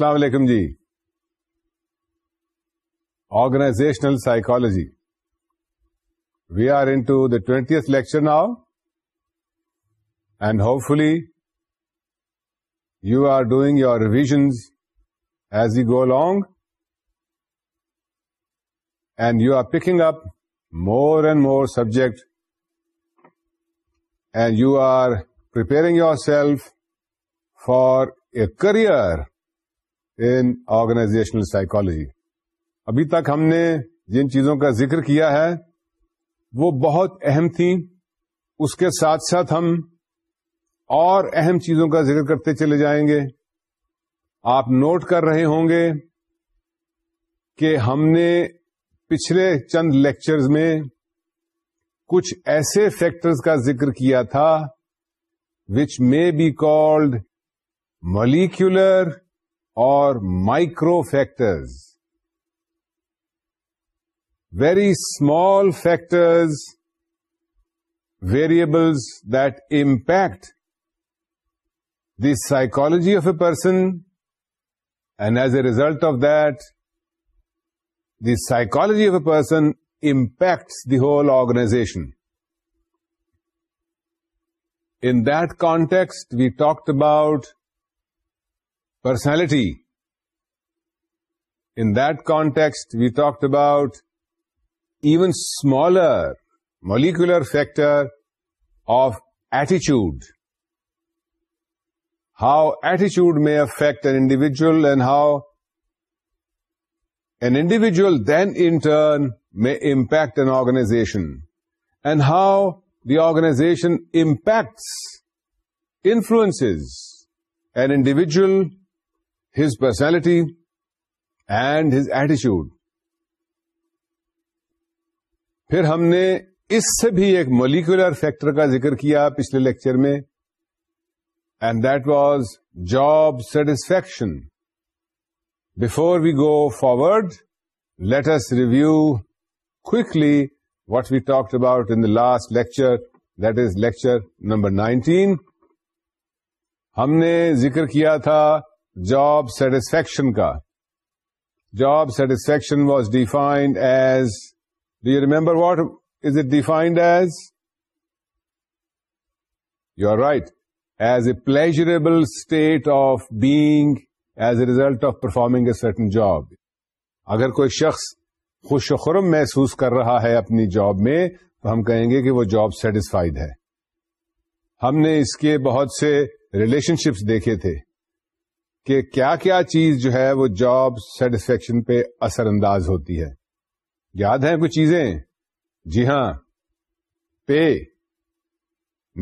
السلام علیکم جی organizational psychology we are into the twentieth lecture now and hopefully you are doing your revisions as you go long and you are picking up more and more subject and you are preparing yourself for a career in organizational psychology ابھی تک ہم نے جن چیزوں کا ذکر کیا ہے وہ بہت اہم تھیں اس کے ساتھ ساتھ ہم اور اہم چیزوں کا ذکر کرتے چلے جائیں گے آپ نوٹ کر رہے ہوں گے کہ ہم نے پچھلے چند لیکچرز میں کچھ ایسے فیکٹرز کا ذکر کیا تھا which may be called molecular or micro factors, very small factors, variables that impact the psychology of a person, and as a result of that, the psychology of a person impacts the whole organization. In that context, we talked about personality. In that context, we talked about even smaller molecular factor of attitude. How attitude may affect an individual and how an individual then in turn may impact an organization, and how the organization impacts, influences an individual personality and his attitude پھر ہم نے اس سے بھی ایک molecular factor کا ذکر کیا پچھلے لیکچر میں and that was job satisfaction before we go forward let's review quickly what we talked about in the last lecture that is lecture number nineteen ہم نے ذکر کیا تھا جاب سیٹسفیکشن کا job satisfaction was defined as do you remember what is it defined as you are right as a pleasurable state of being as a result of performing a certain job اگر کوئی شخص خوش و خرم محسوس کر رہا ہے اپنی جاب میں تو ہم کہیں گے کہ وہ جاب سیٹسفائیڈ ہے ہم نے اس کے بہت سے ریلیشنشپس دیکھے تھے کہ کیا کیا چیز جو ہے وہ جاب سیٹسفیکشن پہ اثر انداز ہوتی ہے یاد ہیں کچھ چیزیں جی ہاں pay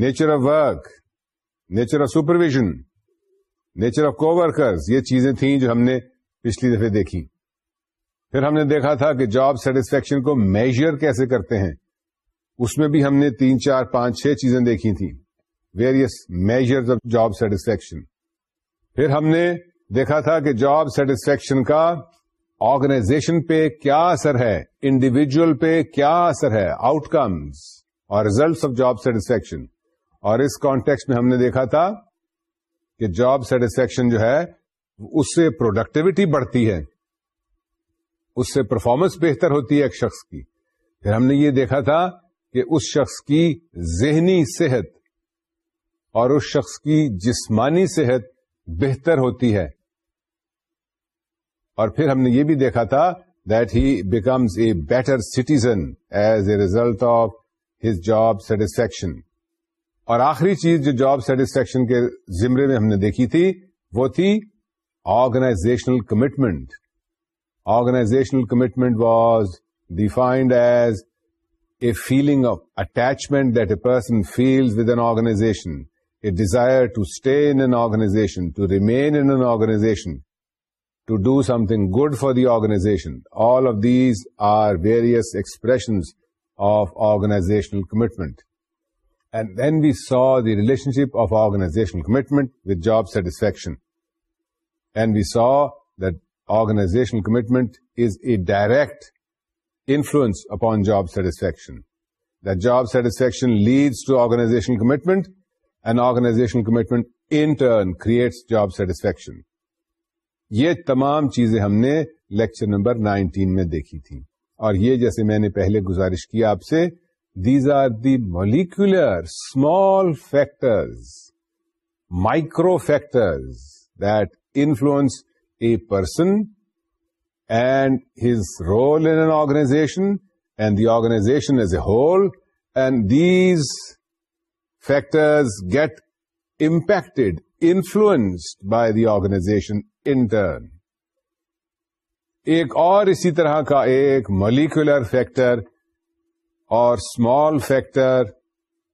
nature of work nature of supervision nature of coworkers یہ چیزیں تھیں جو ہم نے پچھلی دفعہ دیکھی پھر ہم نے دیکھا تھا کہ جاب سیٹسفیکشن کو میجر کیسے کرتے ہیں اس میں بھی ہم نے تین چار پانچ چھ چیزیں دیکھی تھیں various measure of job satisfaction پھر ہم نے دیکھا تھا کہ جاب سیٹسفیکشن کا آرگنائزیشن پہ کیا اثر ہے انڈیویجل پہ کیا اثر ہے آؤٹ کمز اور ریزلٹس آف جاب سیٹسفیکشن اور اس کانٹیکس میں ہم نے دیکھا تھا کہ جاب سیٹسفیکشن جو ہے اس سے پروڈکٹیوٹی بڑھتی ہے اس سے پرفارمنس بہتر ہوتی ہے ایک شخص کی پھر ہم نے یہ دیکھا تھا کہ اس شخص کی ذہنی صحت اور اس شخص کی جسمانی صحت بہتر ہوتی ہے اور پھر ہم نے یہ بھی دیکھا تھا that he becomes a better citizen as a result of his job satisfaction اور آخری چیز جو جاب سیٹسفیکشن کے زمرے میں ہم نے دیکھی تھی وہ تھی organizational commitment organizational commitment was defined as a feeling of attachment that a person feels with an organization a desire to stay in an organization, to remain in an organization, to do something good for the organization. All of these are various expressions of organizational commitment. And then we saw the relationship of organizational commitment with job satisfaction. And we saw that organizational commitment is a direct influence upon job satisfaction. That job satisfaction leads to organizational commitment, an organizational commitment in turn creates job satisfaction یہ تمام چیزیں ہم نے lecture number nineteen میں دیکھی تھی اور یہ جیسے میں نے پہلے گزارش کی آپ سے these are the molecular small factors micro factors that influence a person and his role in organization and the organization as a whole and these factors get impacted influenced by the organization in turn ایک اور اسی طرح کا ایک molecular factor اور small factor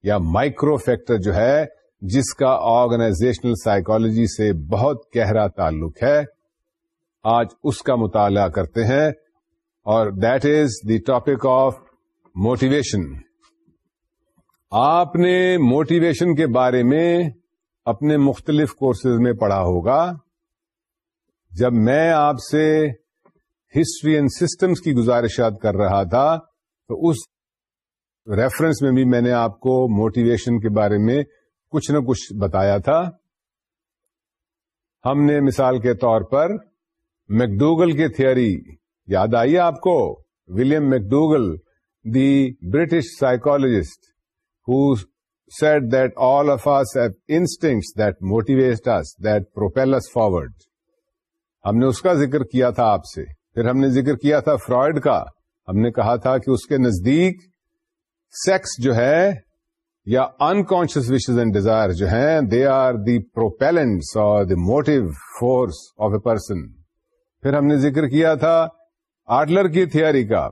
یا micro factor جو ہے جس کا آرگنائزیشنل سائیکالوجی سے بہت گہرا تعلق ہے آج اس کا مطالعہ کرتے ہیں اور that is the topic of motivation آپ نے موٹیویشن کے بارے میں اپنے مختلف کورسز میں پڑھا ہوگا جب میں آپ سے ہسٹری اینڈ سسٹمس کی گزارشات کر رہا تھا تو اس ریفرنس میں بھی میں نے آپ کو موٹیویشن کے بارے میں کچھ نہ کچھ بتایا تھا ہم نے مثال کے طور پر میکڈوگل کے تھیوری یاد آئی آپ کو William McDougall the British psychologist who said that all of us have instincts that motivate us, that propel us forward. ہم نے اس کا ذکر کیا تھا آپ سے پھر ہم نے ذکر کیا تھا فرائڈ کا ہم نے کہا تھا کہ اس کے نزدیک سیکس جو ہے یا انکانشیس وشز اینڈ ڈیزائر جو ہیں دے آر دی پروپیلنٹس اور the motive force of a person پھر ہم نے ذکر کیا تھا آرڈلر کی تھیئری کا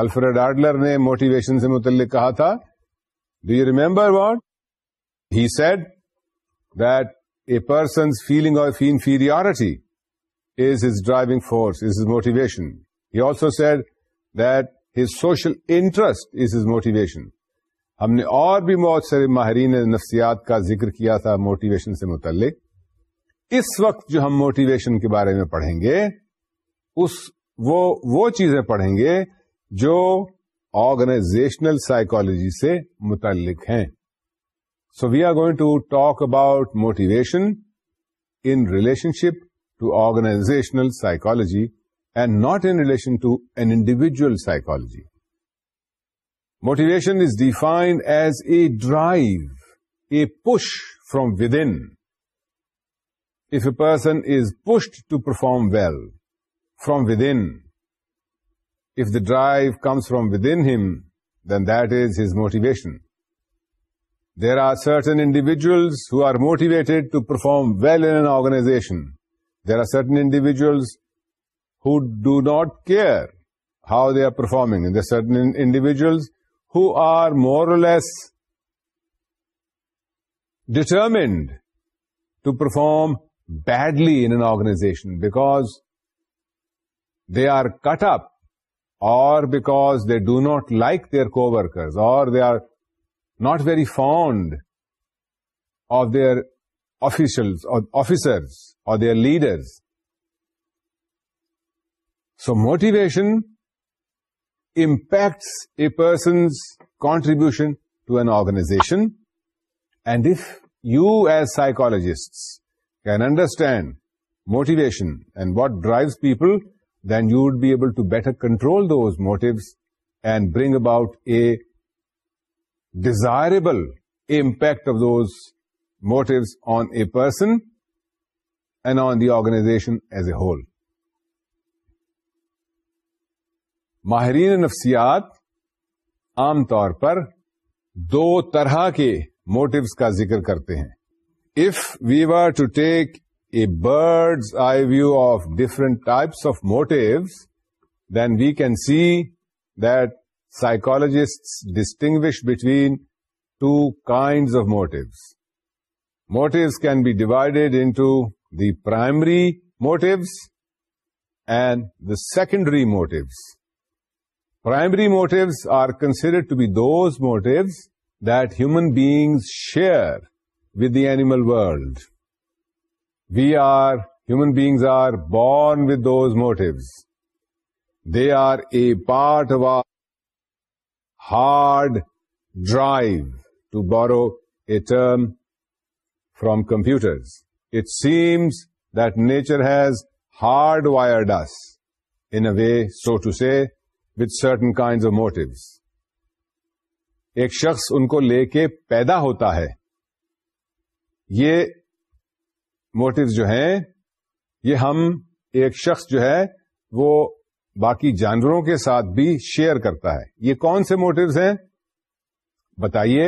الفریڈ آرڈلر نے موٹیویشن سے متعلق کہا تھا Do you remember what he said that a person's feeling of inferiority is his driving force is his motivation he also said that his social interest is his motivation ہم نے اور بھی بہت سارے ماہرین نفسیات کا ذکر کیا تھا موٹیویشن سے متعلق اس وقت جو ہم موٹیویشن کے بارے میں پڑھیں گے اس وہ وہ چیزیں پڑھیں گے جو آرگنائزیشنل سائیکالوجی سے متعلق ہیں so we are going to talk about motivation in relationship to organizational psychology and not in relation to an individual psychology motivation is defined as a drive a push from within if a person is pushed to perform well from within If the drive comes from within him, then that is his motivation. There are certain individuals who are motivated to perform well in an organization. There are certain individuals who do not care how they are performing. And there are certain individuals who are more or less determined to perform badly in an organization because they are cut up or because they do not like their co-workers, or they are not very fond of their officials or officers or their leaders. So motivation impacts a person's contribution to an organization. And if you as psychologists can understand motivation and what drives people, then you would be able to better control those motives and bring about a desirable a impact of those motives on a person and on the organization as a whole ماہرین نفسیات عام طور پر دو طرح کے mottos کا ذکر کرتے ہیں if we were to take a bird's eye view of different types of motives, then we can see that psychologists distinguish between two kinds of motives. Motives can be divided into the primary motives and the secondary motives. Primary motives are considered to be those motives that human beings share with the animal world. We are human beings are born with those motives they are a part a hard drive to borrow a term from computer it seems that nature has hard wired us in a way so to see with certain kind of motives ایک شخص ان کو لے کے پیدا ہوتا ہے یہ motives جو ہیں یہ ہم ایک شخص جو ہے وہ باقی جانوروں کے ساتھ بھی شیئر کرتا ہے یہ کون سے موٹوز ہیں بتائیے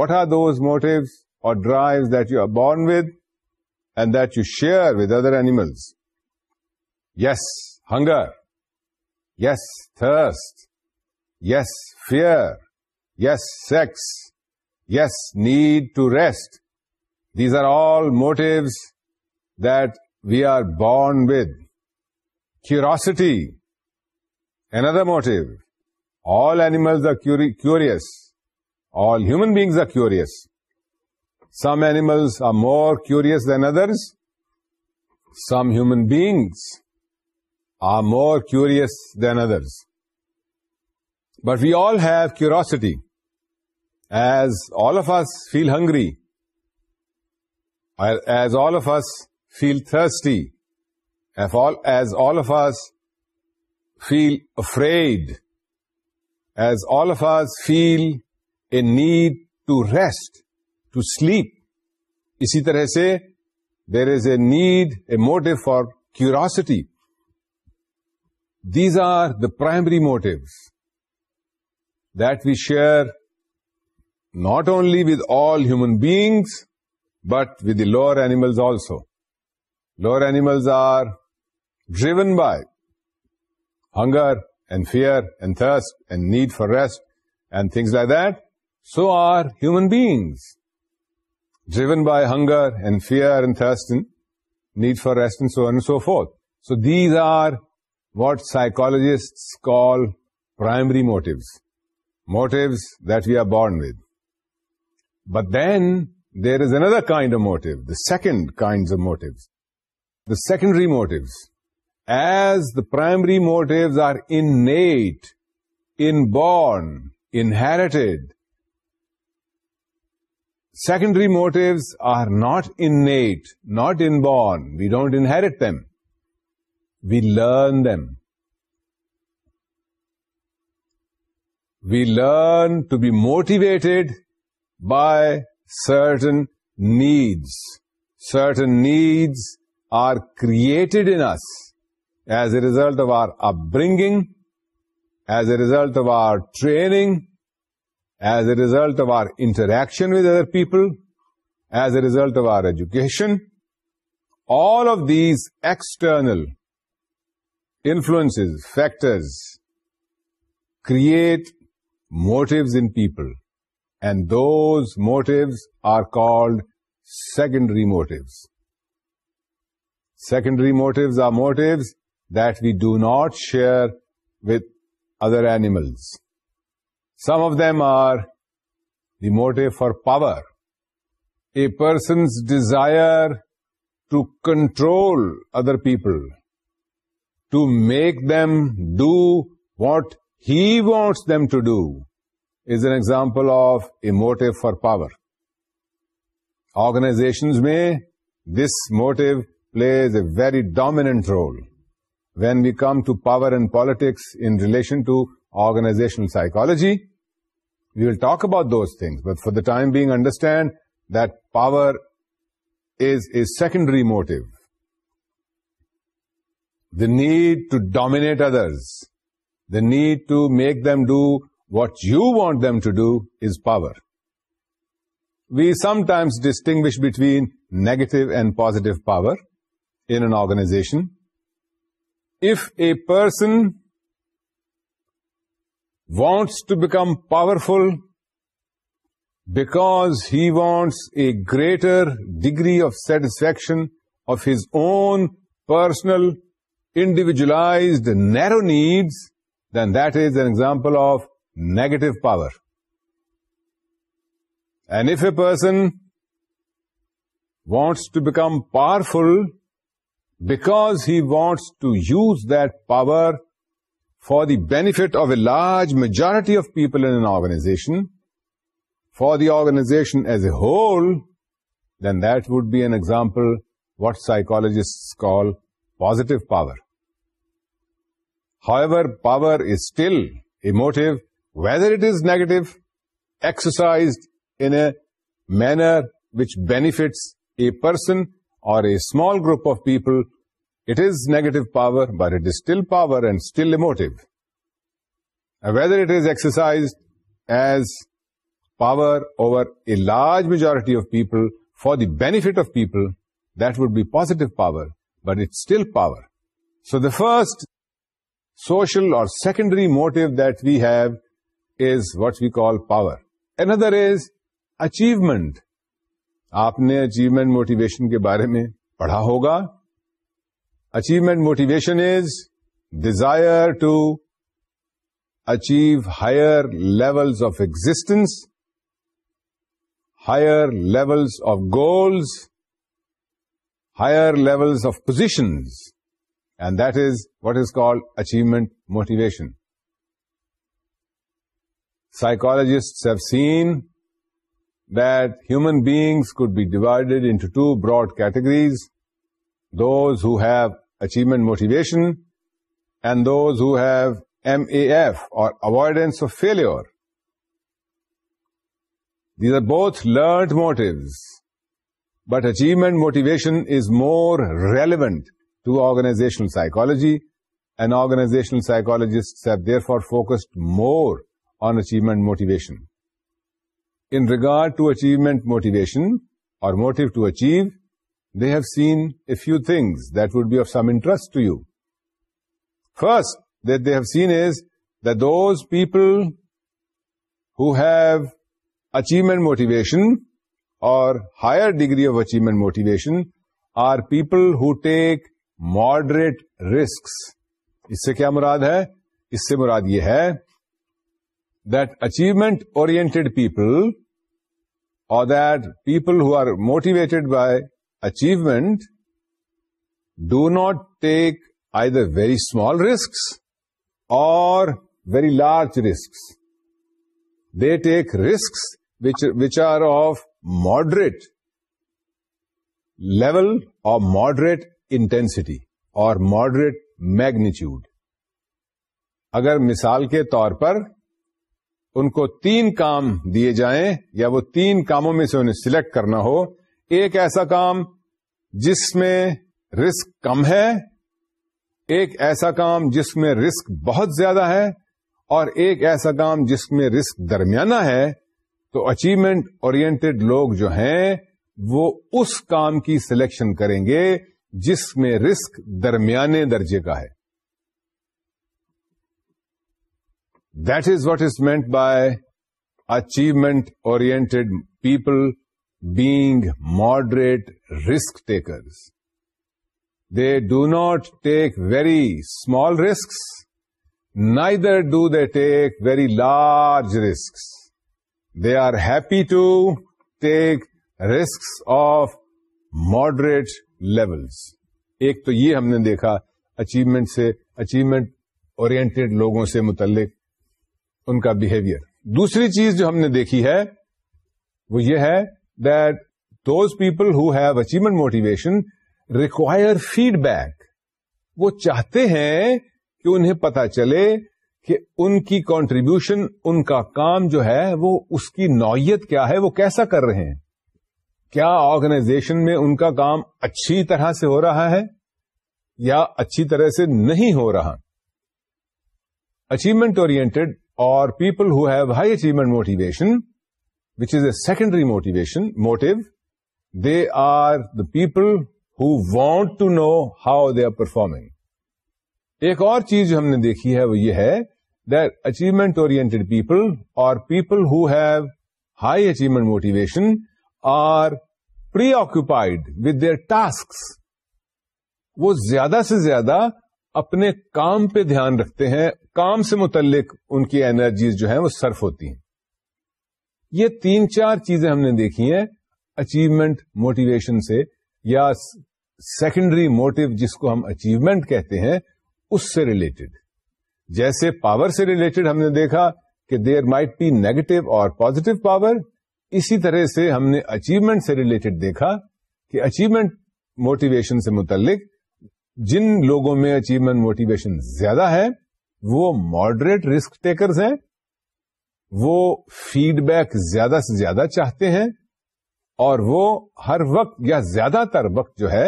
وٹ آر دوز موٹیوز اور drive that you are born with and that you share with other animal yes hunger yes thirst yes fear yes sex yes need to rest These are all motives that we are born with. Curiosity, another motive. All animals are curious. All human beings are curious. Some animals are more curious than others. Some human beings are more curious than others. But we all have curiosity. As all of us feel hungry, as all of us feel thirsty if as all of us feel afraid as all of us feel a need to rest to sleep اسی طرح سے there is a need a motive for curiosity these are the primary motive that we share not only with all human beings but with the lower animals also. Lower animals are driven by hunger and fear and thirst and need for rest and things like that. So are human beings, driven by hunger and fear and thirst and need for rest and so on and so forth. So these are what psychologists call primary motives, motives that we are born with. But then there is another kind of motive, the second kinds of motives, the secondary motives. As the primary motives are innate, inborn, inherited, secondary motives are not innate, not inborn. We don't inherit them. We learn them. We learn to be motivated by Certain needs are created in us as a result of our upbringing, as a result of our training, as a result of our interaction with other people, as a result of our education. All of these external influences, factors, create motives in people and those motives are called secondary motives. Secondary motives are motives that we do not share with other animals. Some of them are the motive for power. A person's desire to control other people, to make them do what he wants them to do, is an example of a motive for power. Organizations mein, this motive plays a very dominant role when we come to power and politics in relation to organizational psychology. We will talk about those things, but for the time being, understand that power is a secondary motive. The need to dominate others, the need to make them do what you want them to do is power. We sometimes distinguish between negative and positive power in an organization. If a person wants to become powerful because he wants a greater degree of satisfaction of his own personal, individualized, narrow needs, then that is an example of negative power. And if a person wants to become powerful because he wants to use that power for the benefit of a large majority of people in an organization, for the organization as a whole, then that would be an example what psychologists call positive power. However, power is still emotive whether it is negative, exercised in a manner which benefits a person or a small group of people, it is negative power, but it is still power and still emotive. And whether it is exercised as power over a large majority of people for the benefit of people, that would be positive power, but it's still power. So the first social or secondary motive that we have is what we call power another is achievement آپ نے achievement motivation کے بارے میں پڑھا ہوگا achievement motivation is desire to achieve higher level of existence higher level of goals higher levels of positions and that is what is call achievement motivation Psychologists have seen that human beings could be divided into two broad categories, those who have achievement motivation and those who have MAF or avoidance of failure. These are both learned motives, but achievement motivation is more relevant to organizational psychology, and organizational psychologists have therefore focused more on achievement motivation in regard to achievement motivation or motive to achieve they have seen a few things that would be of some interest to you first that they've seen is the those people who achievement motivation or higher degree of achievement motivation are people who take moderate risk اس سے کیا مراد ہے اس سے مراد یہ ہے the achievement oriented people or that people who are motivated by achievement do not take I the very small risk or very large risk they take risk which are moderate level or moderate intensity or moderate magnitude اگر مثال کے طور پر ان کو تین کام دیے جائیں یا وہ تین کاموں میں سے انہیں سلیکٹ کرنا ہو ایک ایسا کام جس میں رسک کم ہے ایک ایسا کام جس میں رسک بہت زیادہ ہے اور ایک ایسا کام جس میں رسک درمیانہ ہے تو اچیومنٹ لوگ جو ہیں وہ اس کام کی سلیکشن کریں گے جس میں رسک درمیانے درجے کا ہے that is what is meant by achievement oriented people being moderate risk takers they do not take very small risks neither do they take very large risks they are happy to take risks of moderate levels ایک تو یہ ہم نے دیکھا achievement سے achievement oriented لوگوں سے متعلق ان کا بہیویئر دوسری چیز جو ہم نے دیکھی ہے وہ یہ ہے that those people who have achievement motivation require feedback وہ چاہتے ہیں کہ انہیں پتا چلے کہ ان کی کانٹریبیوشن ان کا کام جو ہے وہ اس کی نوعیت کیا ہے وہ کیسا کر رہے ہیں کیا آرگنائزیشن میں ان کا کام اچھی طرح سے ہو رہا ہے یا اچھی طرح سے نہیں ہو رہا اچیومنٹ اور people who have high achievement motivation which is a secondary motivation motive they are the people want to know how they are performing ایک اور چیز جو ہم نے دیکھی ہے وہ یہ ہے د اچیومنٹ اوریئنٹڈ پیپل اور people who high achievement motivation are preoccupied with their task وہ زیادہ سے زیادہ اپنے کام پہ دھیان رکھتے ہیں کام سے متعلق ان کی اینرجیز جو ہیں وہ صرف ہوتی ہیں یہ تین چار چیزیں ہم نے دیکھی ہیں اچیومنٹ موٹیویشن سے یا سیکنڈری موٹیو جس کو ہم اچیومنٹ کہتے ہیں اس سے ریلیٹڈ جیسے پاور سے ریلیٹڈ ہم نے دیکھا کہ دیر مائٹ بی نیگیٹو اور پوزیٹو پاور اسی طرح سے ہم نے اچیومنٹ سے ریلیٹڈ دیکھا کہ اچیومنٹ موٹیویشن سے متعلق جن لوگوں میں اچیومنٹ موٹیویشن زیادہ ہے وہ ماڈریٹ رسک ٹیکرز ہیں وہ فیڈ بیک زیادہ سے زیادہ چاہتے ہیں اور وہ ہر وقت یا زیادہ تر وقت جو ہے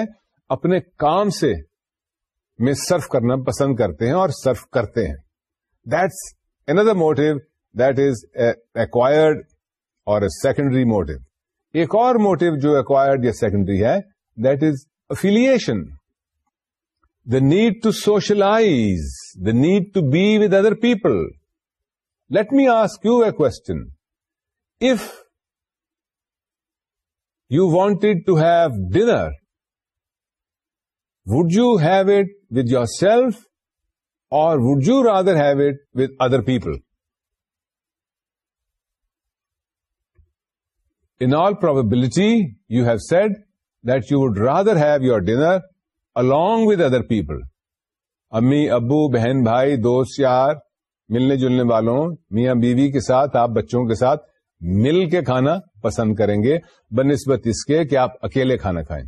اپنے کام سے میں سرف کرنا پسند کرتے ہیں اور سرف کرتے ہیں that's another other motive that is acquired اور سیکنڈری موٹو ایک اور موٹو جو ایکوائرڈ یا سیکنڈری ہے that is affiliation the need to socialize, the need to be with other people. Let me ask you a question. If you wanted to have dinner, would you have it with yourself or would you rather have it with other people? In all probability, you have said that you would rather have your dinner along with other people امی ابو بہن بھائی دوست یار ملنے جلنے والوں میاں بیوی کے ساتھ آپ بچوں کے ساتھ مل کے کھانا پسند کریں گے بہ نسبت اس کے کہ آپ اکیلے کھانا کھائیں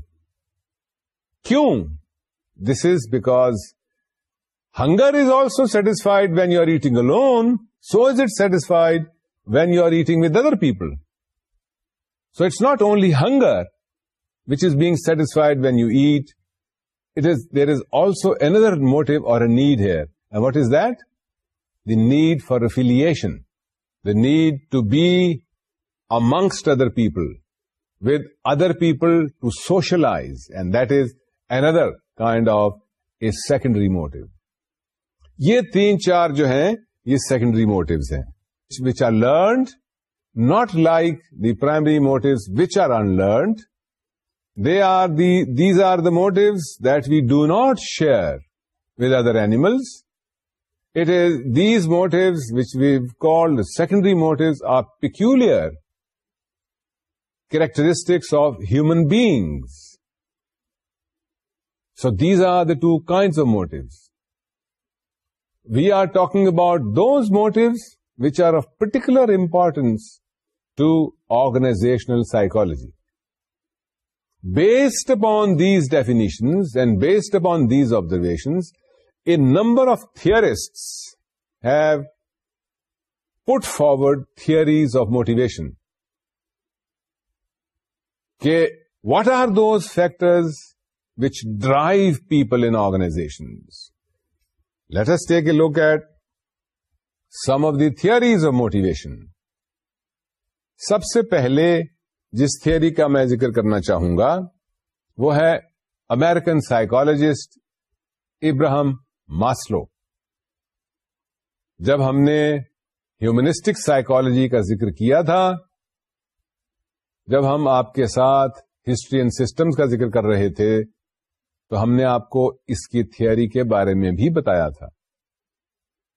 کیوں this is because hunger is also satisfied when you are eating alone so is it satisfied when you are eating with other people so it's not only hunger which is being satisfied when you eat there is also another motive اور a need here and what is that the need for affiliation the need to be amongst other people with other people to socialize and that is an other kind of a secondary motive یہ تین چار جو ہیں یہ secondary motives ہیں which are learned not like the primary motives which are unlearned These are the motives that we do not share with other animals. It is these motives which we've called the secondary motives are peculiar characteristics of human beings. So these are the two kinds of motives. We are talking about those motives which are of particular importance to organizational psychology. Based on these definitions and based upon these observations a number of theorists have put forward theories of motivation کے what are those factors which drive people in organizations let's take look at some of the theory motivation سب سے پہلے جس theory کا میں ذکر کرنا چاہوں گا وہ ہے امیرکن سائیکالوجسٹ ابراہم ماسلو جب ہم نے ہیومنسٹک سائیکولوجی کا ذکر کیا تھا جب ہم آپ کے ساتھ ہسٹری اینڈ سسٹمز کا ذکر کر رہے تھے تو ہم نے آپ کو اس کی تھیئری کے بارے میں بھی بتایا تھا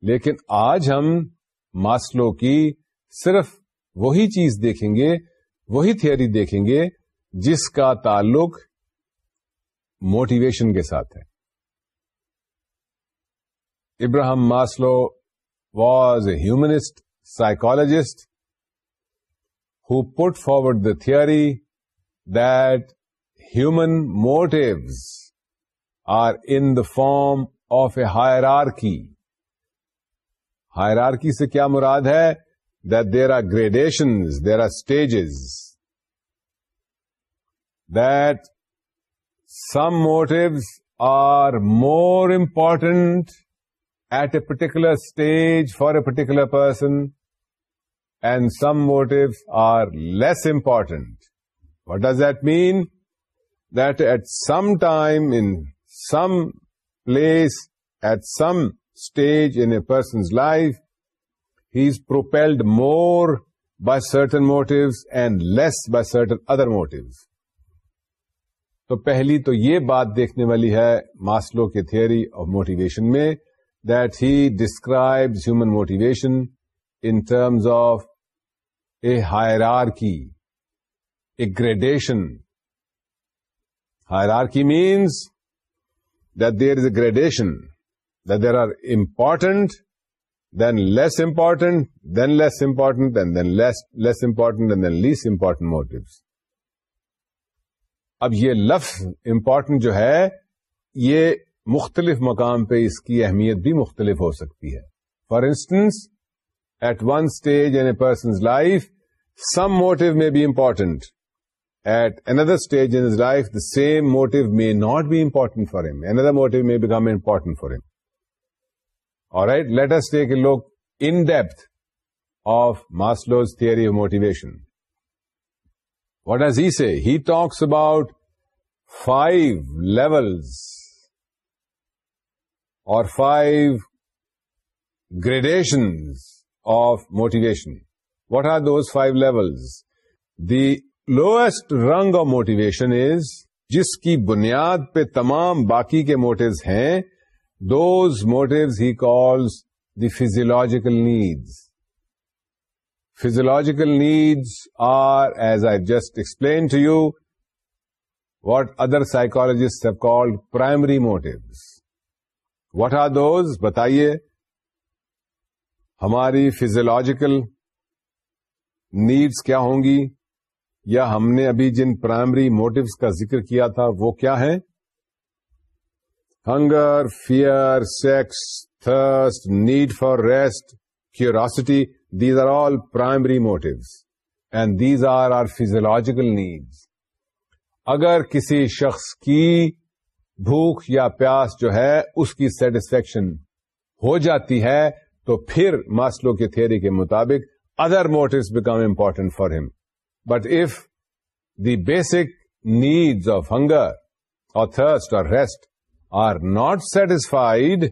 لیکن آج ہم ماسلو کی صرف وہی چیز دیکھیں گے وہی تھیوری دیکھیں گے جس کا تعلق موٹیویشن کے ساتھ ہے Abraham Maslow was a humanist psychologist who put forward the theory that human motives are in the form of a hierarchy hierarchy سے کیا مراد ہے that there are gradations, there are stages, that some motives are more important at a particular stage for a particular person, and some motives are less important. What does that mean? That at some time, in some place, at some stage in a person's life, he is propelled more by certain motives and less by certain other motives تو پہلی تو یہ بات دیکھنے والی ہے ماسلو کے theory of motivation میں that he describes human motivation in terms of a hierarchy a gradation hierarchy means that there is a gradation that there are important then less then then less and then then less important, and then less important motives. اب یہ لفظ important جو ہے یہ مختلف مقام پہ اس کی اہمیت بھی مختلف ہو سکتی ہے for instance at one stage in a person's life some motive may be important at another stage in life the same motive may not be important for him another motive may become important for him Letterist look in depth of Maslow's theory motivation what is he C he talks about five level اور five gradations of motivation what are those five level the lowest rung of motivation is جس کی بنیاد پہ تمام باقی کے motives ہیں those motives he calls the physiological needs physiological needs are as I just explain to you what other psychologist have called primary motives what are those بتائیے ہماری فیزیولوجیکل نیڈس کیا ہوں گی یا ہم نے ابھی جن پرائمری موٹوز کا ذکر کیا تھا وہ کیا ہے hunger fear sex thirst need for rest curiosity these are all primary motives and these are are physiological needs اگر کسی شخص کی بھوک یا پیاس جو ہے اس کی سیٹسفیکشن ہو جاتی ہے تو پھر ماسلو کے تھیوری کے مطابق other motives become important for him but if the basic needs of hunger اور تھرسٹ اور rest are not satisfied,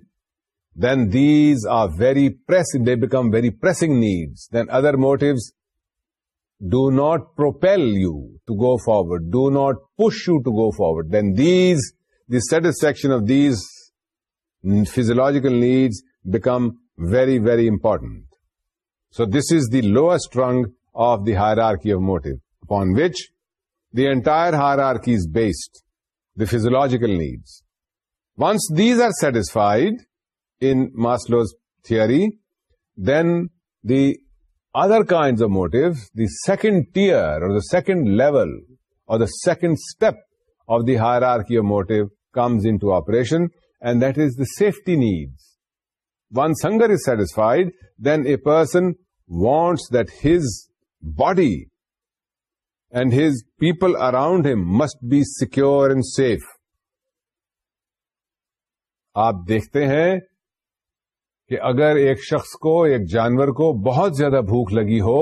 then these are very pressing, they become very pressing needs. Then other motives do not propel you to go forward, do not push you to go forward. Then these, the satisfaction of these physiological needs become very, very important. So this is the lowest rung of the hierarchy of motive, upon which the entire hierarchy is based, the physiological needs. Once these are satisfied in Maslow's theory, then the other kinds of motives, the second tier or the second level or the second step of the hierarchy of motive comes into operation, and that is the safety needs. Once hunger is satisfied, then a person wants that his body and his people around him must be secure and safe. آپ دیکھتے ہیں کہ اگر ایک شخص کو ایک جانور کو بہت زیادہ بھوک لگی ہو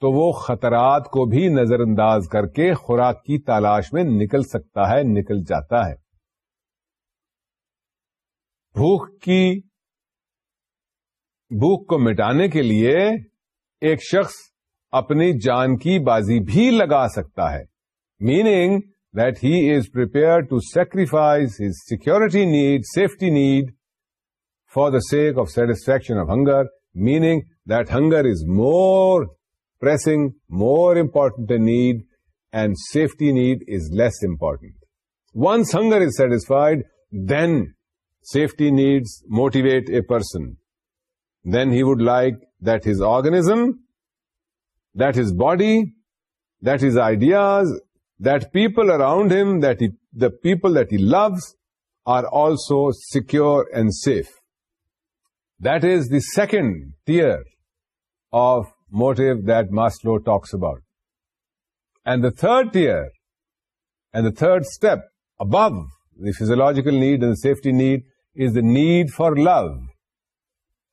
تو وہ خطرات کو بھی نظر انداز کر کے خوراک کی تلاش میں نکل سکتا ہے نکل جاتا ہے بھوک کی بھوک کو مٹانے کے لیے ایک شخص اپنی جان کی بازی بھی لگا سکتا ہے meaning that he is prepared to sacrifice his security need, safety need, for the sake of satisfaction of hunger, meaning that hunger is more pressing, more important a need, and safety need is less important. Once hunger is satisfied, then safety needs motivate a person. Then he would like that his organism, that his body, that his ideas that people around him, the people that he loves, are also secure and safe. That is the second tier of motive that Maslow talks about. And the third tier, and the third step above the physiological need and the safety need, is the need for love.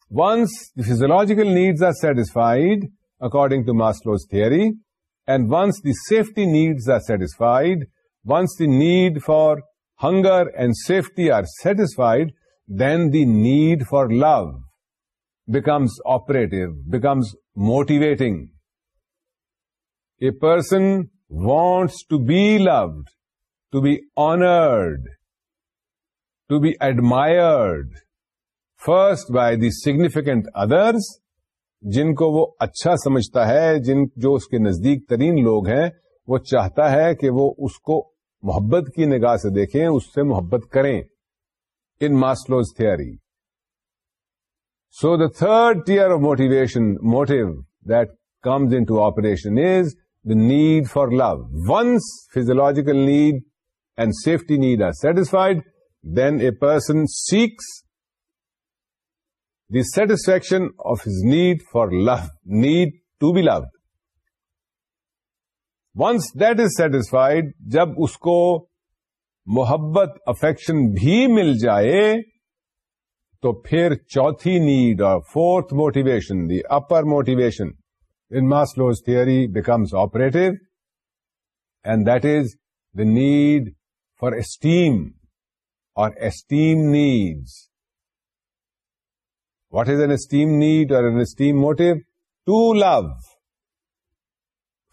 Once the physiological needs are satisfied, according to Maslow's theory, and once the safety needs are satisfied, once the need for hunger and safety are satisfied, then the need for love becomes operative, becomes motivating. A person wants to be loved, to be honored, to be admired, first by the significant others جن کو وہ اچھا سمجھتا ہے جن جو اس کے نزدیک ترین لوگ ہیں وہ چاہتا ہے کہ وہ اس کو محبت کی نگاہ سے دیکھیں اس سے محبت کریں in Maslow's theory so the third tier of motivation motive that comes into operation is the need for love once physiological need and safety need are satisfied then a person seeks the satisfaction of his need for love need to be love once that is satisfied جب اس کو محبت affection بھی مل جائے تو پھر چوتھی نیڈ اور fourth motivation the upper motivation in Maslow's theory becomes operative and that is the need for esteem اور esteem needs what is an esteem need اور an esteem motive to love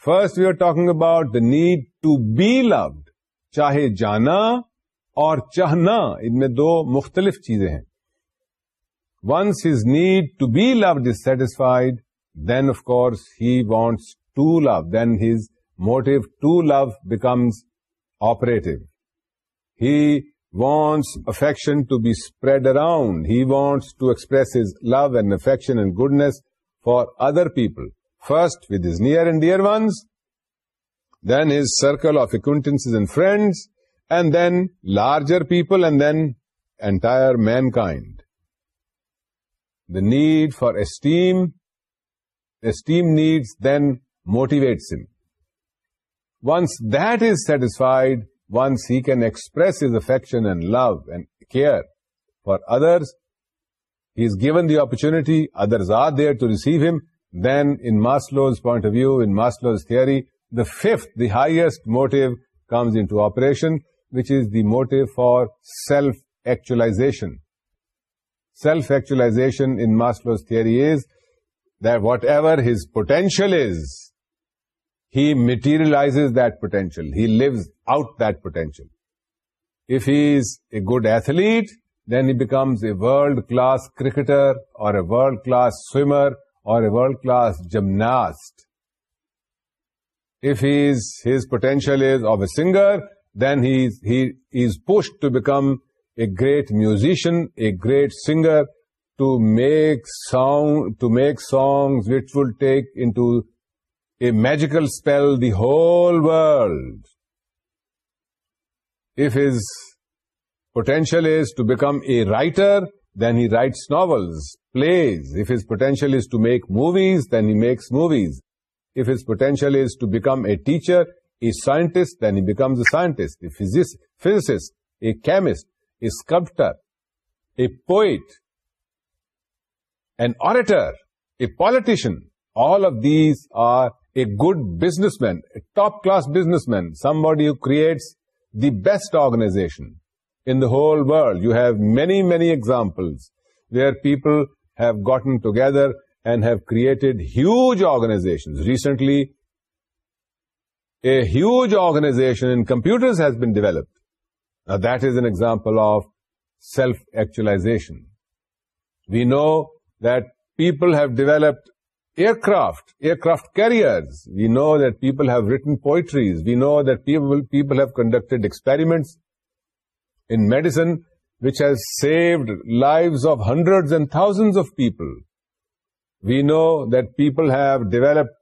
first we are talking about the need to be loved چاہے جانا اور چاہنا ان میں دو مختلف چیزیں ہیں once his need to be loved is satisfied then of course he wants to love then his motive to love becomes operative he wants affection to be spread around. He wants to express his love and affection and goodness for other people. First with his near and dear ones, then his circle of acquaintances and friends, and then larger people, and then entire mankind. The need for esteem needs then motivates him. Once that is satisfied, once he can express his affection and love and care for others, he is given the opportunity, others are there to receive him, then in Maslow's point of view, in Maslow's theory, the fifth, the highest motive comes into operation, which is the motive for self-actualization. Self-actualization in Maslow's theory is that whatever his potential is, he materializes that potential. He lives out that potential. If he is a good athlete, then he becomes a world-class cricketer or a world-class swimmer or a world-class gymnast. If his potential is of a singer, then he is pushed to become a great musician, a great singer, to make songs which will take into a magical spell the whole world. If his potential is to become a writer, then he writes novels, plays. If his potential is to make movies, then he makes movies. If his potential is to become a teacher, a scientist, then he becomes a scientist, a physicist, a chemist, a sculptor, a poet, an orator, a politician. All of these are a good businessman, a top-class businessman, somebody who creates the best organization in the whole world. You have many, many examples where people have gotten together and have created huge organizations. Recently, a huge organization in computers has been developed. Now, that is an example of self-actualization. We know that people have developed Aircraft carriers. We know that people have written poetries. We know that people have conducted experiments in medicine which has saved lives of hundreds and thousands of people. We know that people have developed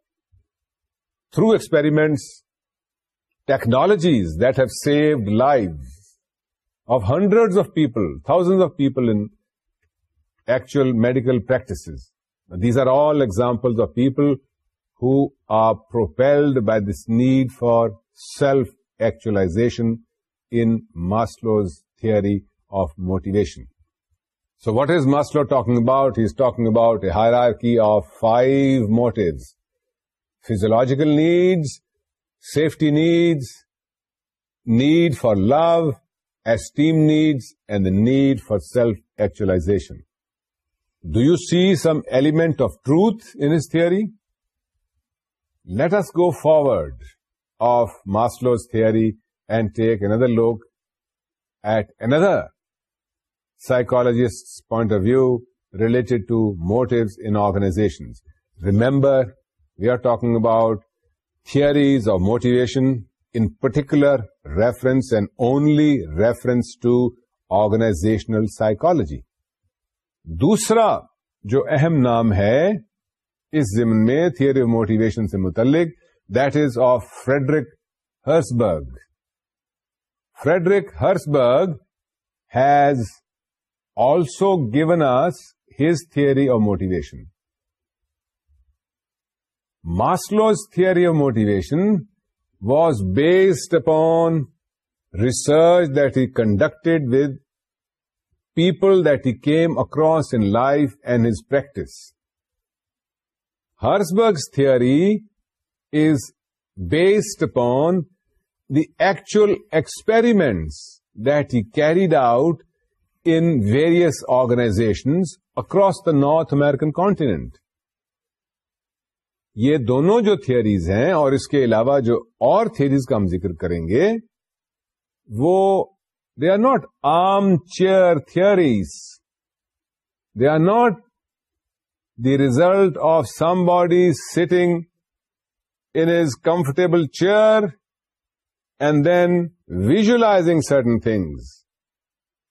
through experiments technologies that have saved lives of hundreds of people, thousands of people in actual medical practices. These are all examples of people who are propelled by this need for self-actualization in Maslow's theory of motivation. So what is Maslow talking about? He's talking about a hierarchy of 5 motives: physiological needs, safety needs, need for love, esteem needs, and the need for self-actualization. Do you see some element of truth in his theory? Let us go forward of Maslow's theory and take another look at another psychologist's point of view related to motives in organizations. Remember, we are talking about theories of motivation, in particular reference and only reference to organizational psychology. دوسرا جو اہم نام ہے اس ضمن میں theory of motivation سے متعلق that is of Frederick Herzberg Frederick Herzberg has also given us his theory of motivation Maslow's theory of motivation was based upon research that he conducted with people that he came across in life and his practice Herzberg's theory is based upon the actual experiments that he carried out in various organizations across the North American continent یہ دونوں جو theories ہیں اور اس کے علاوہ جو اور theories کا ہم ذکر کریں گے وہ They are not armchair theories. They are not the result of somebody sitting in his comfortable chair and then visualizing certain things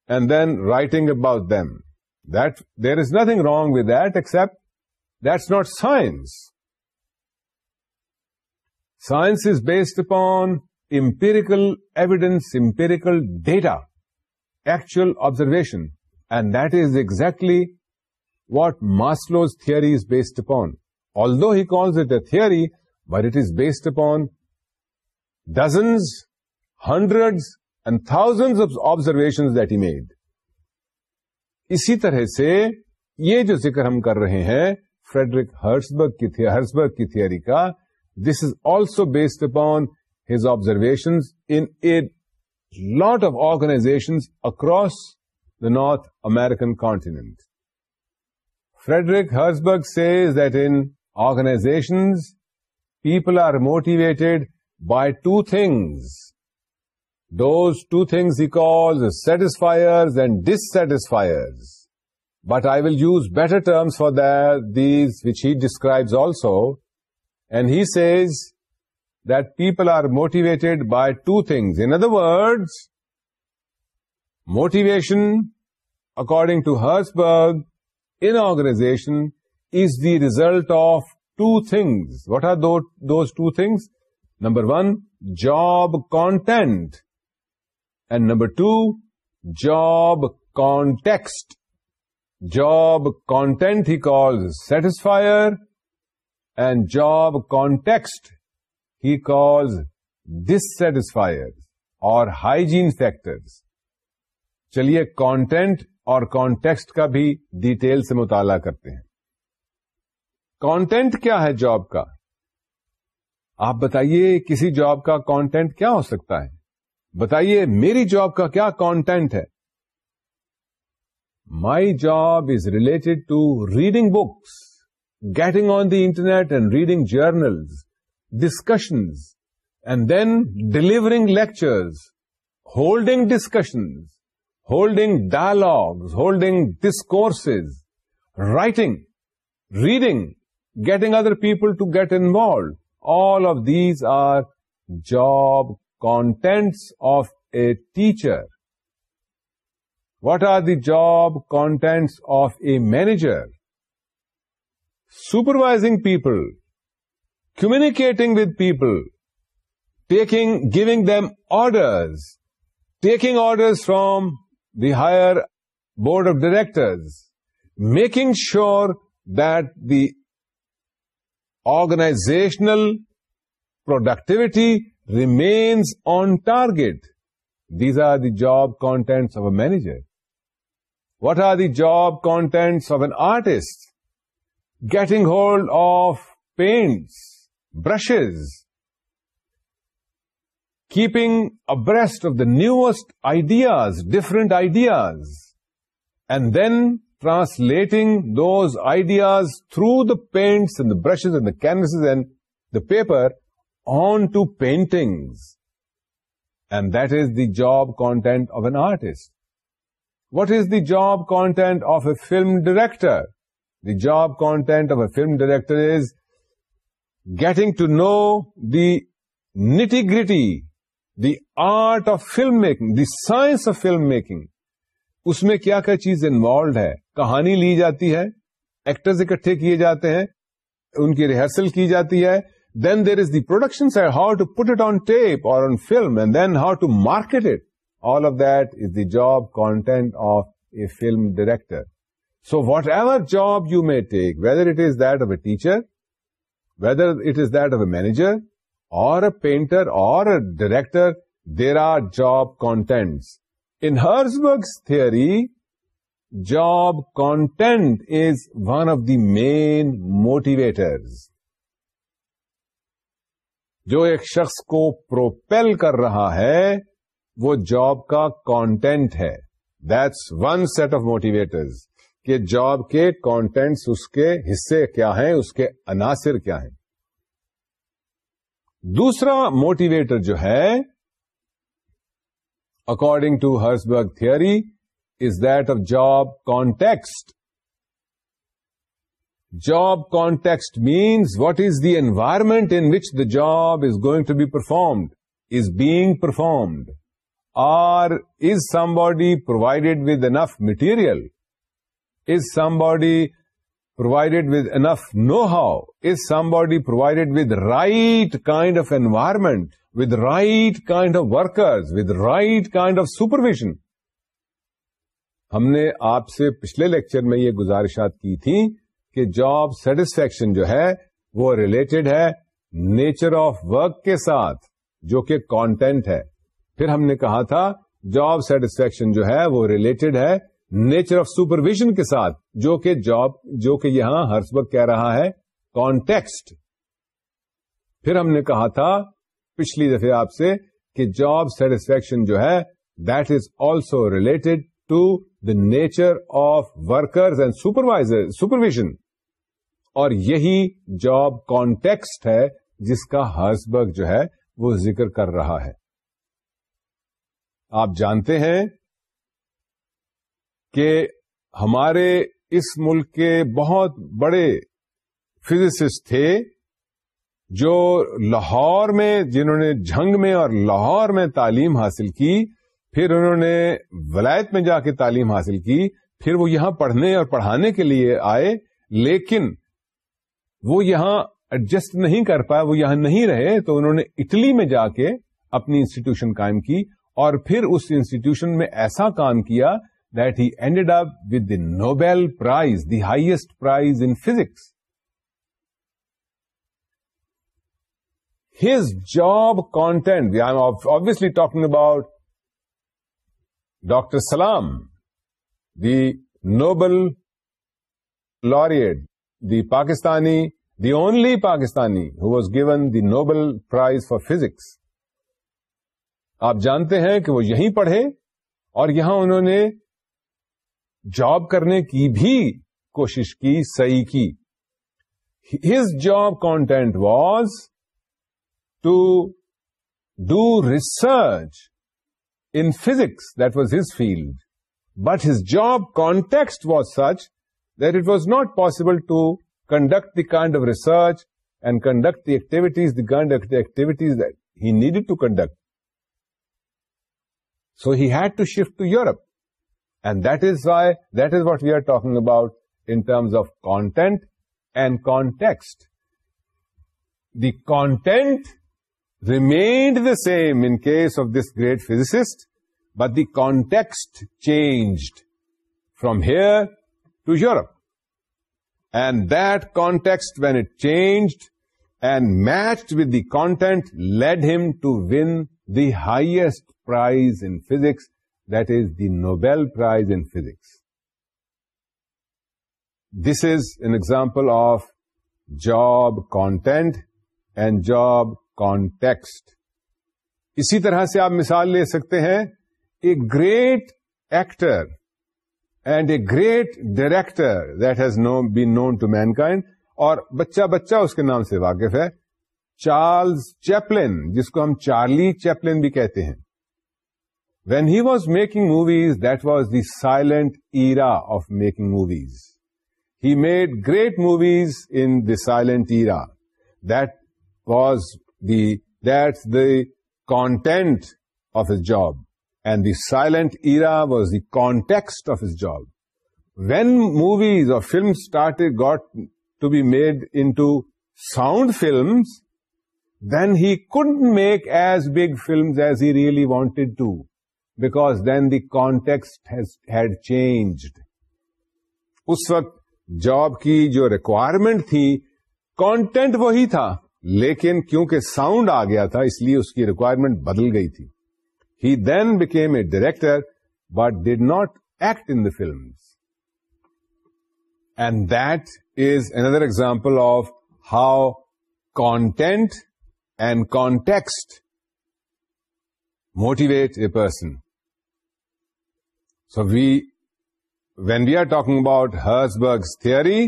and then writing about them. That there is nothing wrong with that, except that's not science. Science is based upon empirical evidence empirical data actual observation and that is exactly what Maslow's theory is based upon although he it a theory but it is based upon dozens hundred and thousand of observation that he made اسی طرح سے یہ جو ذکر ہم کر رہے ہیں فریڈرک ہرسبرگ ہرسبرگ کی تھوڑی کا this is also based upon his observations in a lot of organizations across the North American continent. Frederick Herzberg says that in organizations, people are motivated by two things. Those two things he calls satisfiers and dissatisfiers. But I will use better terms for that, these which he describes also. And he says that people are motivated by two things. In other words, motivation, according to Herzberg, in organization is the result of two things. What are those two things? Number one, job content. And number two, job context. Job content he calls satisfier, and job context he calls dissatisfier اور hygiene factor چلیے content اور context کا بھی detail سے مطالعہ کرتے ہیں content کیا ہے جاب کا آپ بتائیے کسی جاب کا کانٹینٹ کیا ہو سکتا ہے بتائیے میری جاب کا کیا کانٹینٹ ہے my job is related to reading books getting on the internet and reading journals discussions, and then delivering lectures, holding discussions, holding dialogues, holding discourses, writing, reading, getting other people to get involved. All of these are job contents of a teacher. What are the job contents of a manager? Supervising people, communicating with people, giving them orders, taking orders from the higher board of directors, making sure that the organizational productivity remains on target. These are the job contents of a manager. What are the job contents of an artist? Getting hold of paints, brushes, keeping abreast of the newest ideas, different ideas, and then translating those ideas through the paints and the brushes and the canvases and the paper onto paintings. And that is the job content of an artist. What is the job content of a film director? The job content of a film director is getting to know the nitty gritty the art of film making the science of film making اس میں کیا کیا چیز involved ہے کہانی لی جاتی ہے ایکٹرز اکٹھے کیے جاتے ہیں ان کی ریہرسل کی جاتی ہے then there is the production how to put it on tape اور on film and then how to market it all of that is the job content of a film director so whatever job you may take whether it is that of a teacher whether is that of a manager اور a painter اور a director there are job job in hers Herzberg's theory, job content is one of the main motivators جو ایک شخص کو propel کر رہا ہے وہ جاب کا کانٹینٹ ہے that's one set of motivators کہ جاب کے کانٹینٹس اس کے حصے کیا ہیں اس کے عناصر کیا ہیں دوسرا موٹیویٹر جو ہے according to Herzberg theory theory is that of job context job context means what is the environment in which the job is going to be performed is being performed or is somebody provided with enough material is body provided with enough know how is somebody provided with right kind of environment with right kind of workers with right kind of supervision ہم نے آپ سے پچھلے lecture میں یہ گزارشات کی تھی کہ جاب سیٹسفیکشن جو ہے وہ ریلیٹڈ ہے نیچر آف ورک کے ساتھ جو کہ کانٹینٹ ہے پھر ہم نے کہا تھا جاب سیٹسفیکشن جو ہے وہ ریلیٹڈ ہے نیچر آف سپرویژن کے ساتھ جو کہ جاب جو کہ یہاں ہر وقت کہہ رہا ہے کانٹیکسٹ پھر ہم نے کہا تھا پچھلی دفعہ آپ سے کہ جاب سیٹسفیکشن جو ہے that is also related to the nature of workers and supervisor supervision اور یہی جاب کانٹیکسٹ ہے جس کا ہرسبرگ جو ہے وہ ذکر کر رہا ہے آپ جانتے ہیں کہ ہمارے اس ملک کے بہت بڑے فزسٹ تھے جو لاہور میں جنہوں نے جھنگ میں اور لاہور میں تعلیم حاصل کی پھر انہوں نے ولایت میں جا کے تعلیم حاصل کی پھر وہ یہاں پڑھنے اور پڑھانے کے لیے آئے لیکن وہ یہاں ایڈجسٹ نہیں کر پائے وہ یہاں نہیں رہے تو انہوں نے اٹلی میں جا کے اپنی انسٹیٹیوشن قائم کی اور پھر اس انسٹیٹیوشن میں ایسا کام کیا with the Nobel prize the highest prize in physics his job content the I obviously talking about doctor Salam the Nobel laureate the Pakistani the only Pakistani who's given the Nobel prize for physics آپ جانتے ہیں کہ وہ یہیں پڑھے اور یہاں انہوں نے جاب کرنے کی بھی کوشش کی صحیح کی his job content was to do research in physics that was his field but his job context was such that it was not possible to conduct the kind of research and conduct the activities the kind of activities that he needed to conduct so had to shift to Europe And that is why, that is what we are talking about in terms of content and context. The content remained the same in case of this great physicist, but the context changed from here to Europe. And that context, when it changed and matched with the content, led him to win the highest prize in physics, the Nobel prize in physics this is an example of job content and job context اسی طرح سے آپ مثال لے سکتے ہیں a great actor and a great director that has know be know to mankind اور بچہ بچہ اس کے نام سے واقف ہے چارلز چیپلن جس کو ہم چارلی چیپلن بھی کہتے ہیں When he was making movies, that was the silent era of making movies. He made great movies in the silent era. That's the content of his job. And the silent era was the context of his job. When movies or films got to be made into sound films, then he couldn't make as big films as he really wanted to. Because then the context had changed اس وقت job کی جو requirement تھی content وہی تھا لیکن کیونکہ sound آ گیا تھا اس لیے اس کی ریکوائرمنٹ بدل گئی تھی he then became a director but did not act in the film and that is another example of how content and context motivate a person so we when we are talking about Herzberg's theory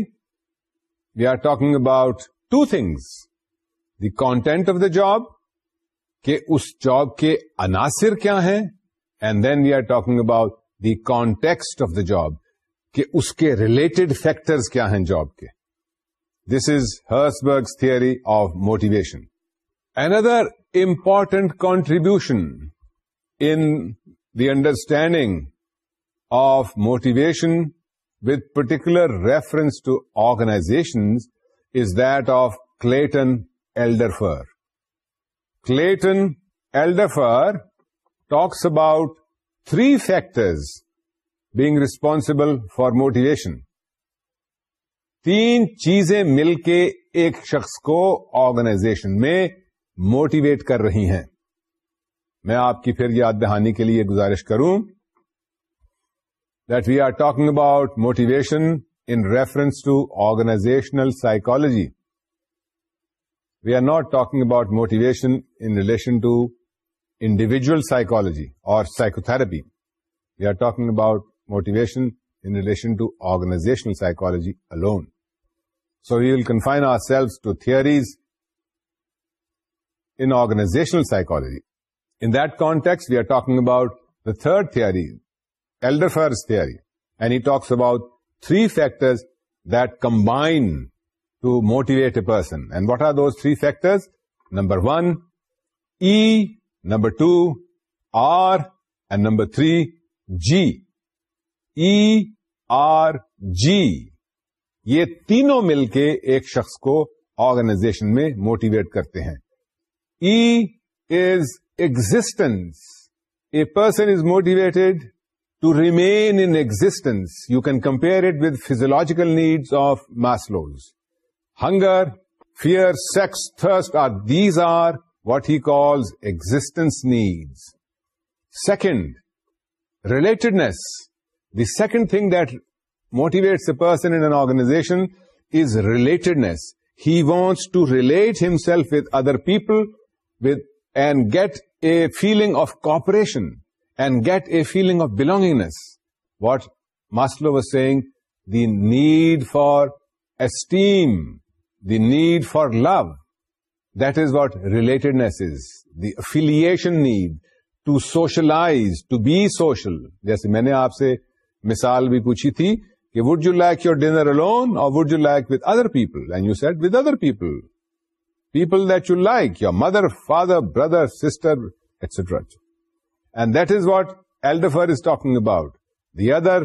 we are talking about two things the content of the job کہ اس job کے عناصر کیا ہیں and then we are talking about the context of the job کہ اس کے related factor کیا ہیں جاب کے this is Herzberg's theory of motivation N other important contribution in the understanding of motivation with particular reference to organization is that of Clayton Alderfer Clayton Alderfer talks about three factors being responsible for motivation تین چیزیں مل کے ایک شخص کو organization میں motivate کر رہی ہیں میں آپ کی پھر یاد دہانی کے لیے گزارش کروں that we are talking about motivation in reference to organizational psychology. We are not talking about motivation in relation to individual psychology or psychotherapy. We are talking about motivation in relation to organizational psychology alone. So we will confine ourselves to theories in organizational psychology. In that context, we are talking about the third theory, Alderfer theory and he talks about three factors that combine to motivate a person and what are those three factors? Number one E number two R and number three G E R G یہ تینوں مل کے ایک شخص کو organization میں motivate کرتے ہیں E is existence a person is motivated to remain in existence. You can compare it with physiological needs of Maslow's. Hunger, fear, sex, thirst, these are what he calls existence needs. Second, relatedness. The second thing that motivates a person in an organization is relatedness. He wants to relate himself with other people and get a feeling of cooperation. And get a feeling of belongingness what master the need for esteem the need for love this what relatedness the affiliation need to socialise to be social جیسے میں نے آپ سے مثال بھی پوچھی تھی کہ would you like your dinner alone اور would you like with other people and you sit with other people people that you like your mother father brother sister etc and that is what talking is talking about the other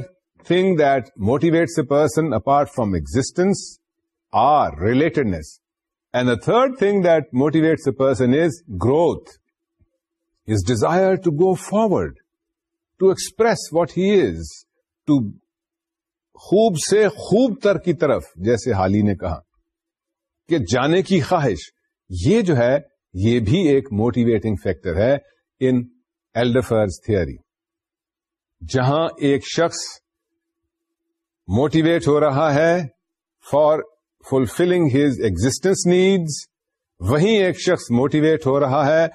thing a a person apart from are are And and third third thing that motivates person is growth is desire to go forward to express what he is to خوب سے خوب تر کی طرف جیسے حال نے کہا کہ جانے کی خواہش یہ جو ہے یہ بھی ایک موٹیویٹنگ فیکٹر ہے ان ایلڈرفرز فیئرز جہاں ایک شخص موٹیویٹ ہو رہا ہے for fulfilling his existence needs وہیں ایک شخص موٹیویٹ ہو رہا ہے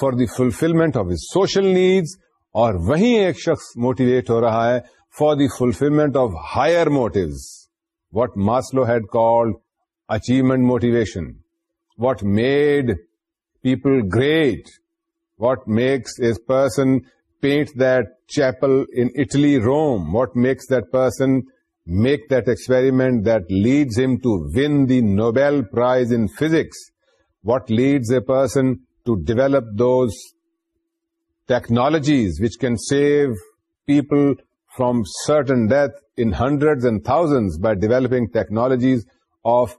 for the fulfilment of his social needs اور وہیں ایک شخص موٹیویٹ ہو رہا ہے for the fulfilment of higher motives what Maslow had called achievement motivation what made people great What makes a person paint that chapel in Italy, Rome? What makes that person make that experiment that leads him to win the Nobel Prize in Physics? What leads a person to develop those technologies which can save people from certain death in hundreds and thousands by developing technologies of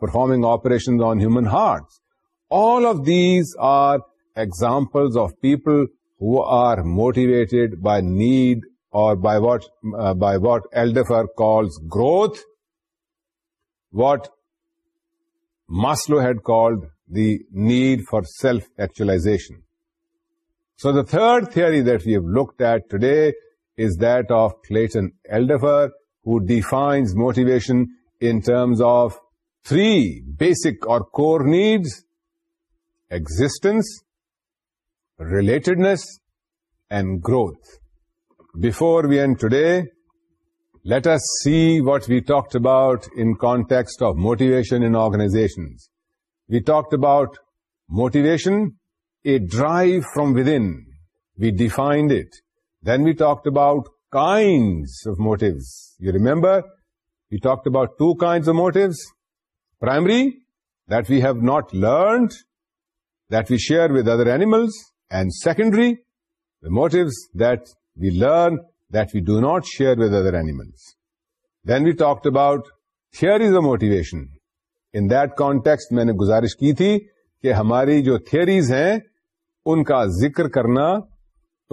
performing operations on human hearts? All of these are examples of people who are motivated by need or by what uh, Aldifer calls growth, what Maslow had called the need for self-actualization. So the third theory that we have looked at today is that of Clayton Aldifer, who defines motivation in terms of three basic or core needs: existence, relatedness, and growth. Before we end today, let us see what we talked about in context of motivation in organizations. We talked about motivation, a drive from within. We defined it. Then we talked about kinds of motives. You remember, we talked about two kinds of motives. Primary, that we have not learned, that we share with other animals and secondary motives that we learn that we do not share with other animals then we talk about theories of motivation in the context میں نے گزارش کی تھی کہ ہماری جو theories ہیں ان کا ذکر کرنا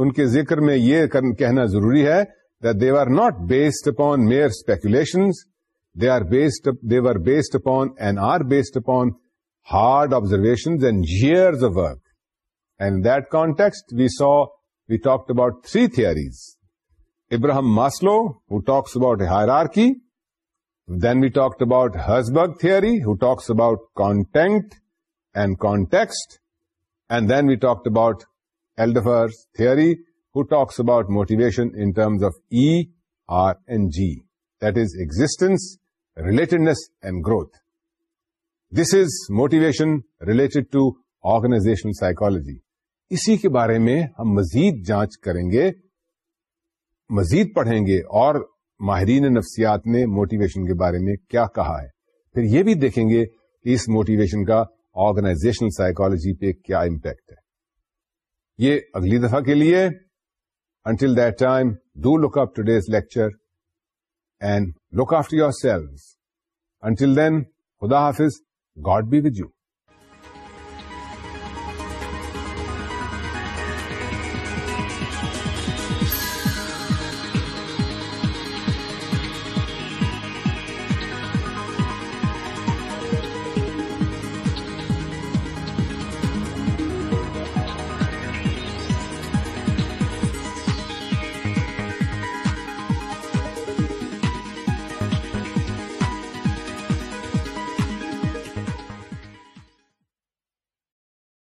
ان کے ذکر میں یہ کہنا ضروری ہے that they are not based upon mere speculations they are based the were based upon and are based upon hard observations and years of work. And in that context, we talked about three theories. Abraham Maslow, who talks about a hierarchy. Then we talked about Herzberg theory, who talks about content and context. And then we talked about Elderfer's theory, who talks about motivation in terms of E, R, and G. That is existence, relatedness, and growth. This is motivation related to organization psychology اسی کے بارے میں ہم مزید جانچ کریں گے مزید پڑھیں گے اور ماہرین نفسیات نے موٹیویشن کے بارے میں کیا کہا ہے پھر یہ بھی دیکھیں گے کہ اس موٹیویشن کا آرگنائزیشنل سائیکولوجی پہ کیا امپیکٹ ہے یہ اگلی دفعہ کے لیے until that time do look up to these lecture and look after your selves until then خدا حافظ گاڈ بی ود یو